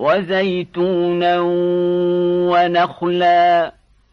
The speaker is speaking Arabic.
وزيتونا ونخلا.